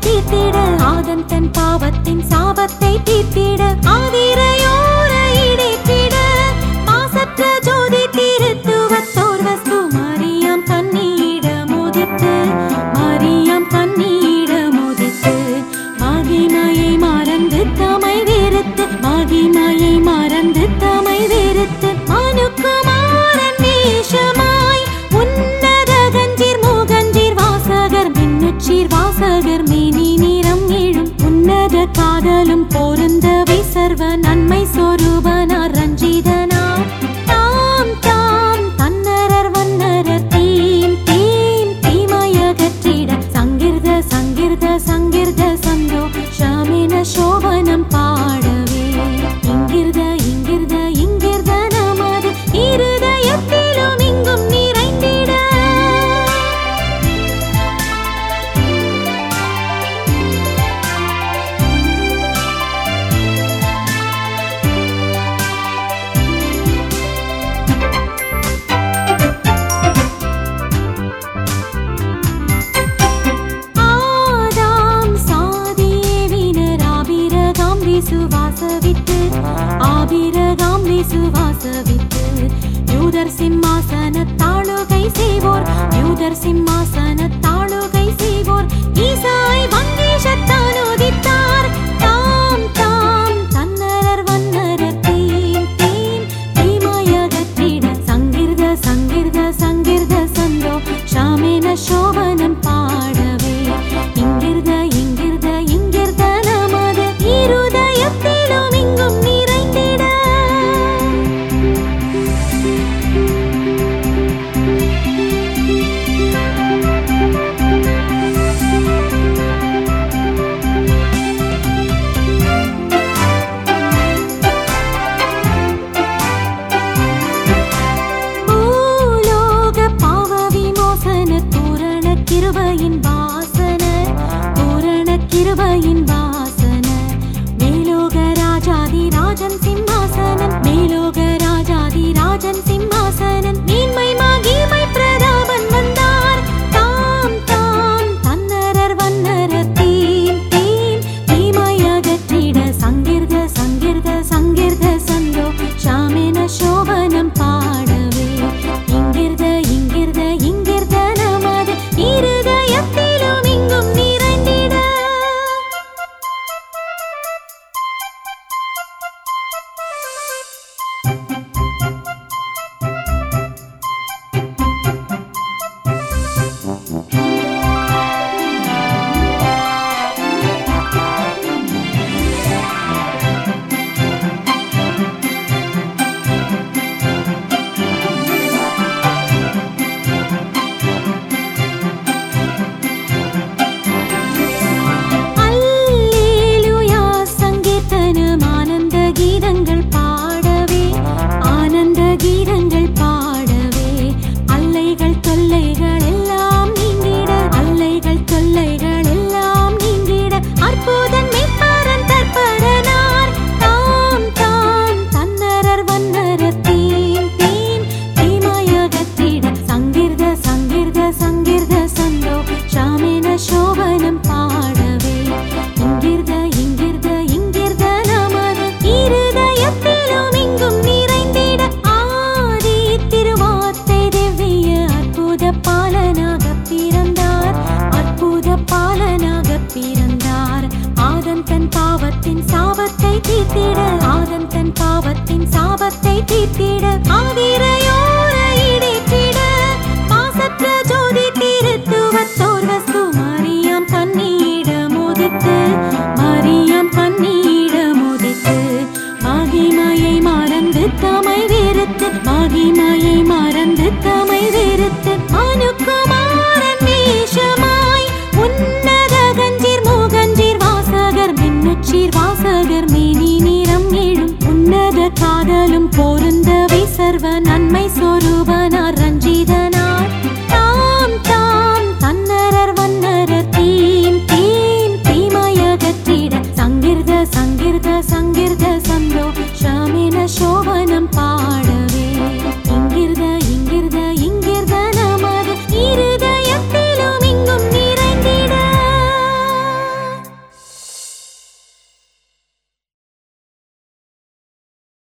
தீர்த்திட ஆதன் தன் பாவத்தின் தாரன் பொருந்த விசர்வ நன்மை சொரூபனார் ரஞ்சிதனார் தாம் தாம் தன்னரர் வன்னரர் தீம் தீம் தீமையகற்றிட. சங்கிர்த சங்கிர்த சங்கிர்த சந்தோஷமின சோபனம் பாட. வாசவித்து ஆபிரகாம் இயேசு வாசவித்து யூதர் சிம்மாசன தாளுகை செய்வோர் யூதர் சிம்மாசன பார்வையின் தீர்த்திட ஆதம் தன் பாவத்தின் சாபத்தை தீர்த்திட ஆதிரையோர இடைத்திட. பாசற்ற ஜோதி தீர்த்துவத்தோர் வஸ்து வாசகர் மின்னுச்சீர் வாசகர் மீ சகலனும் பொருந்தவை சர்வ நன்மை சொரூபனார் ரஞ்சிதன.